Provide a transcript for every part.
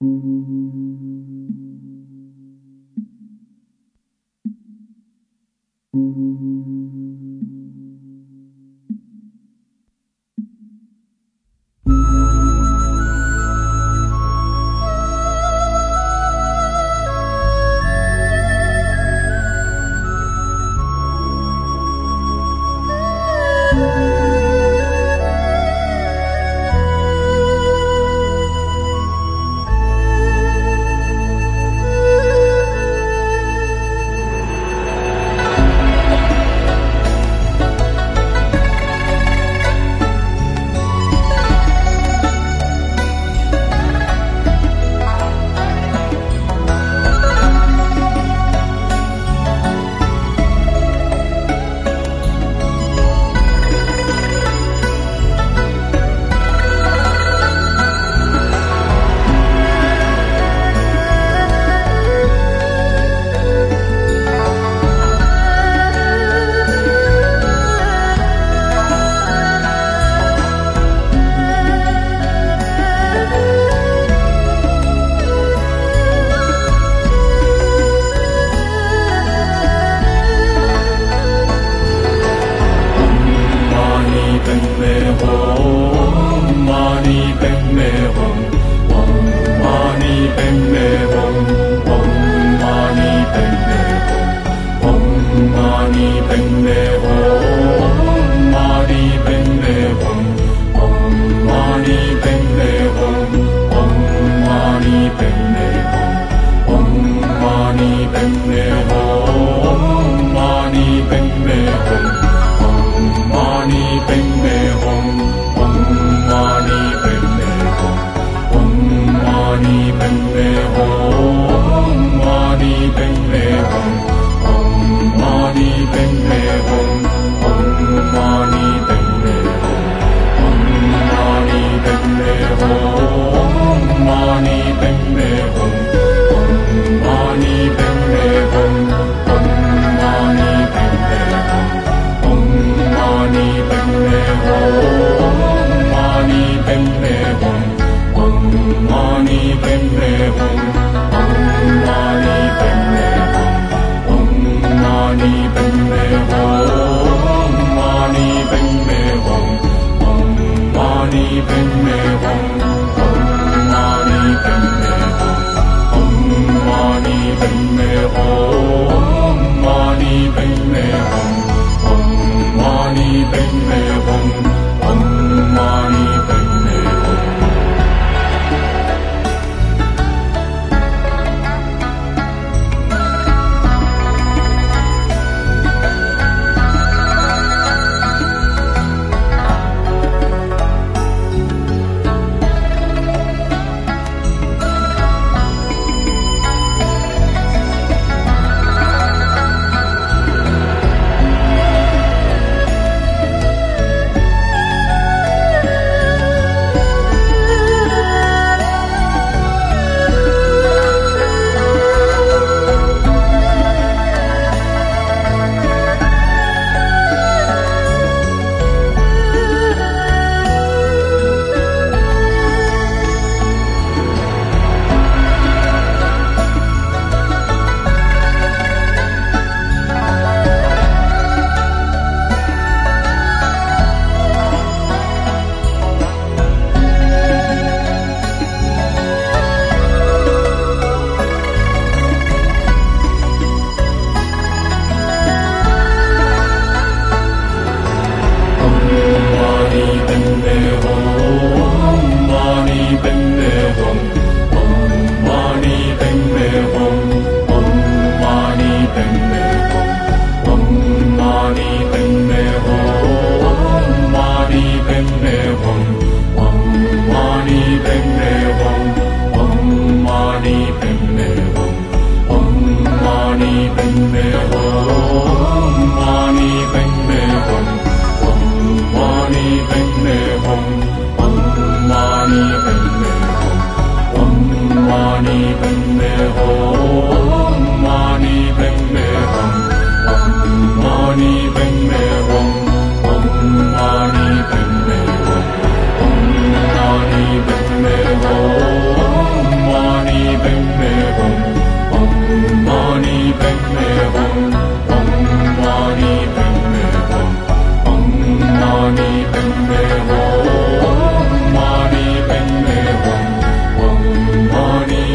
Thank you.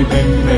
remember.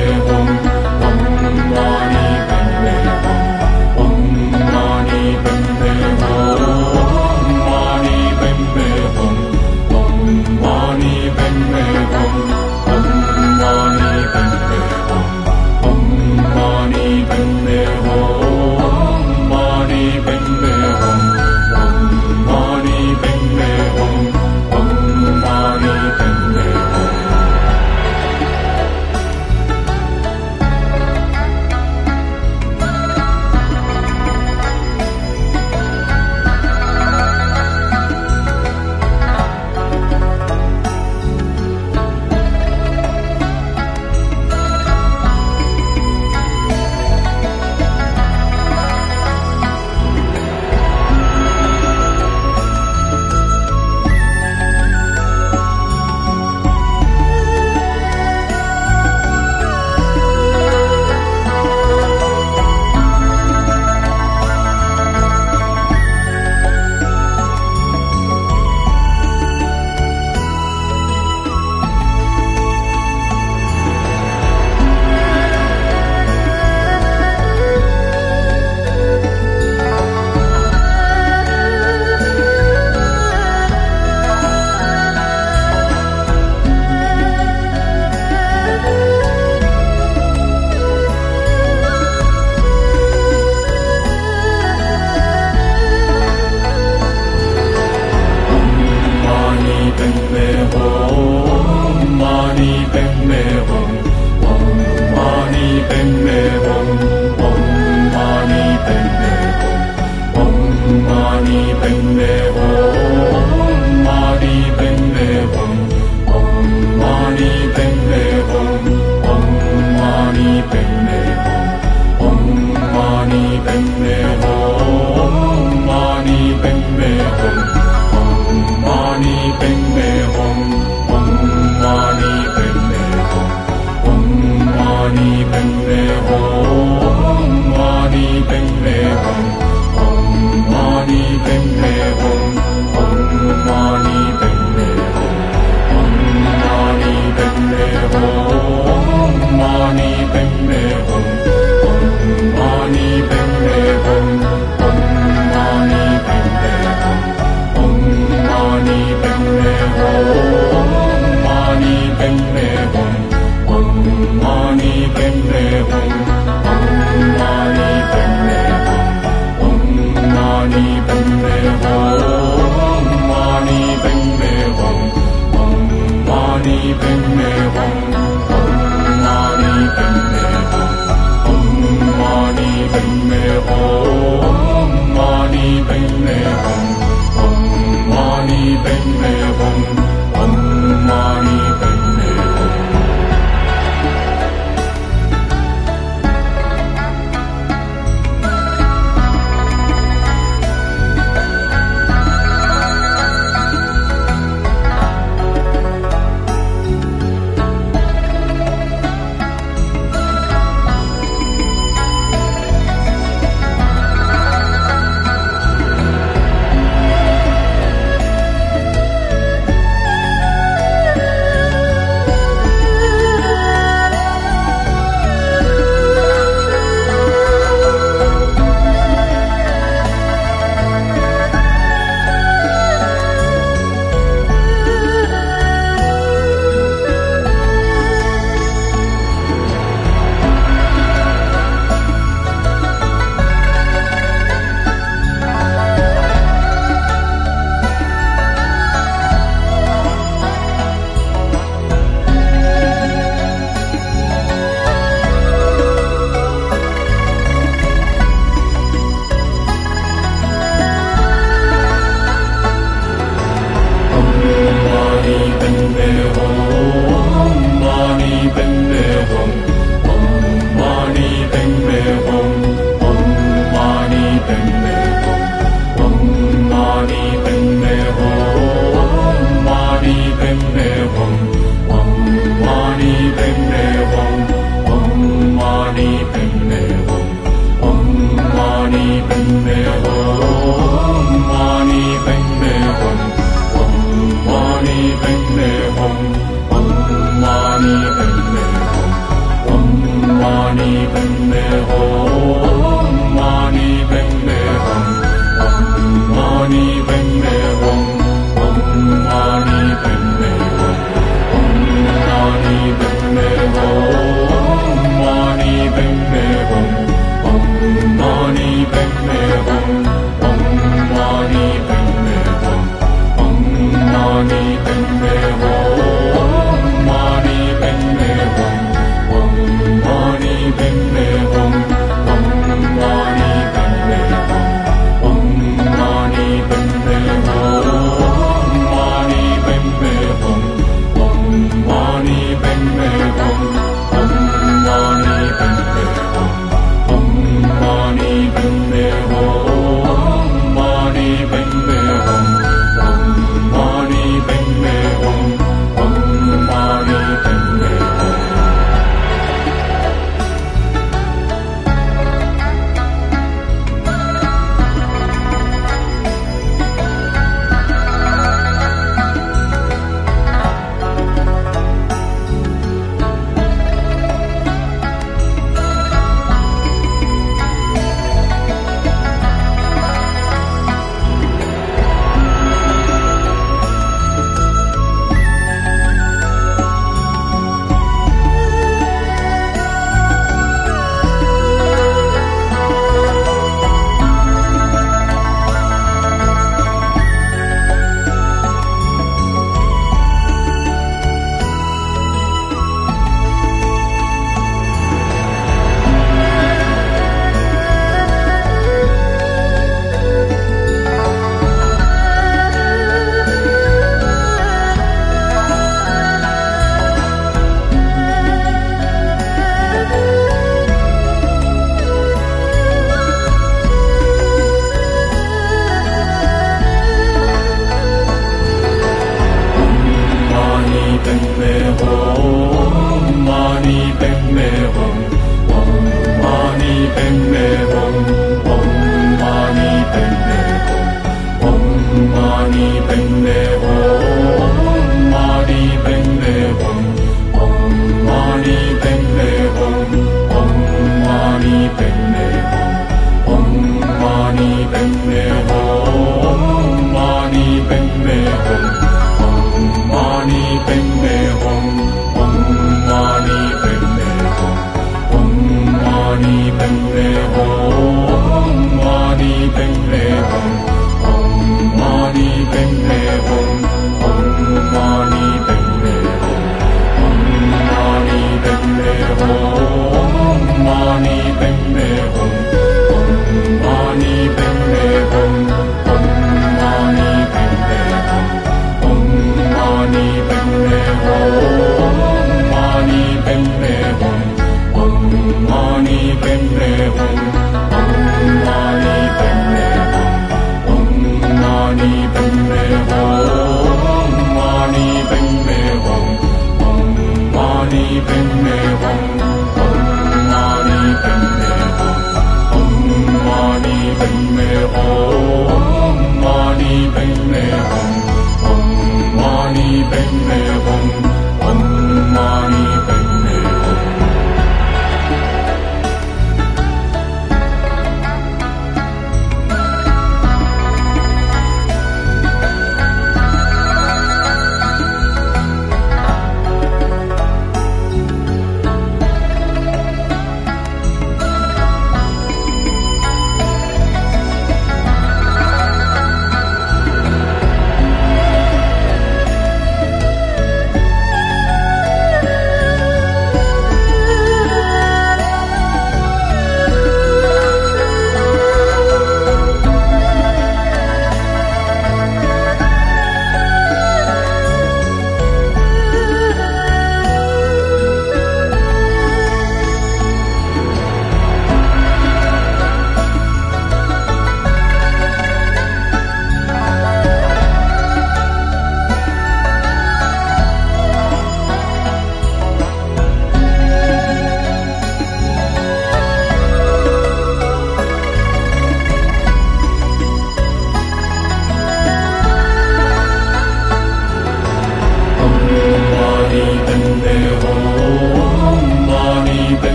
libem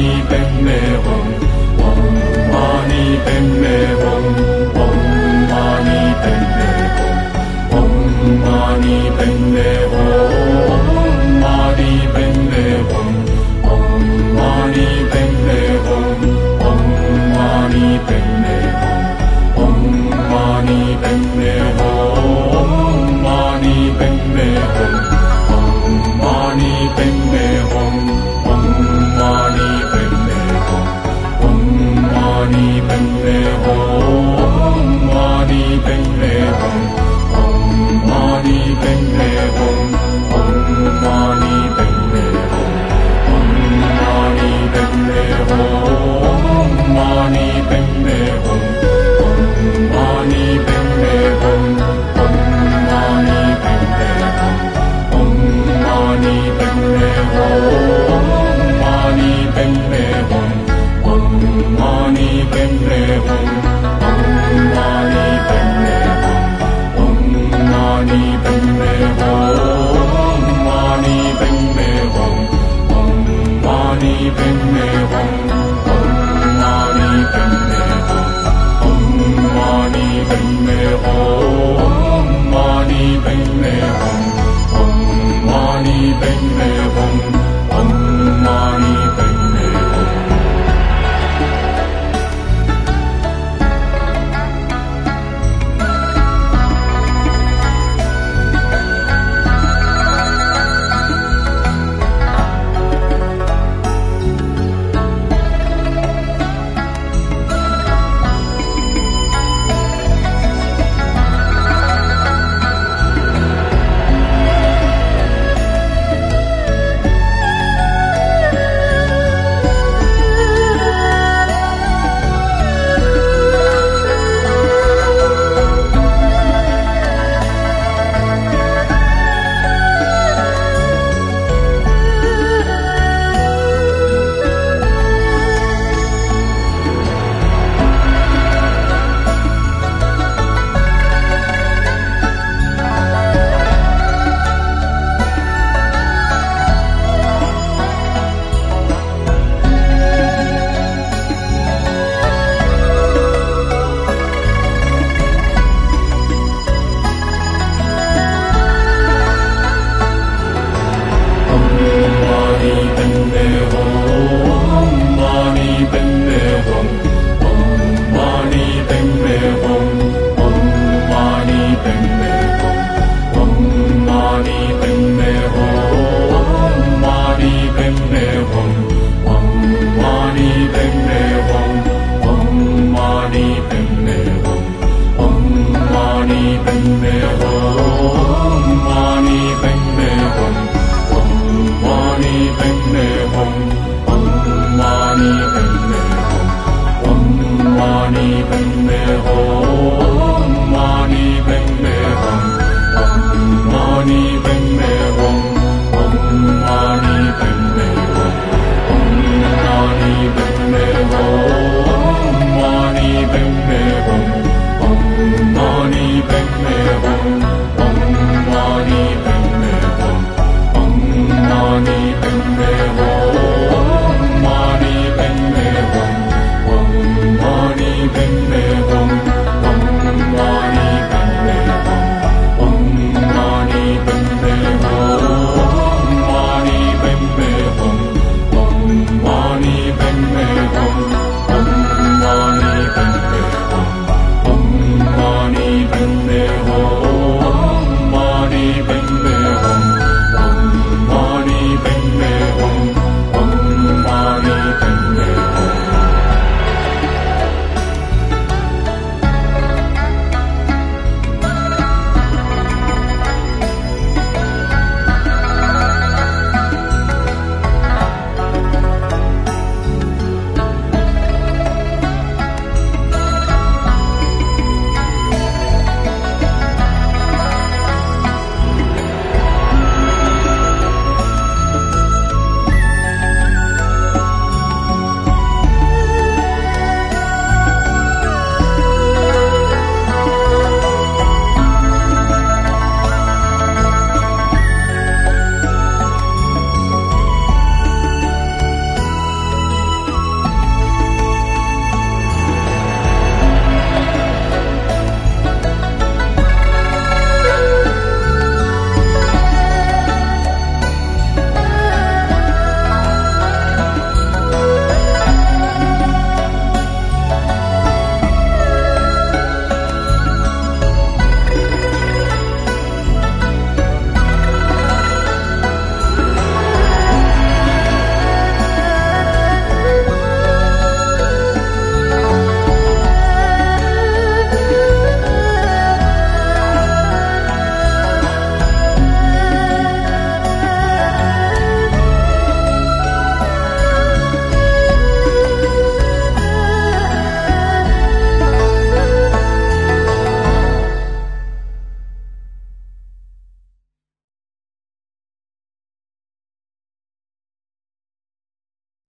一杯。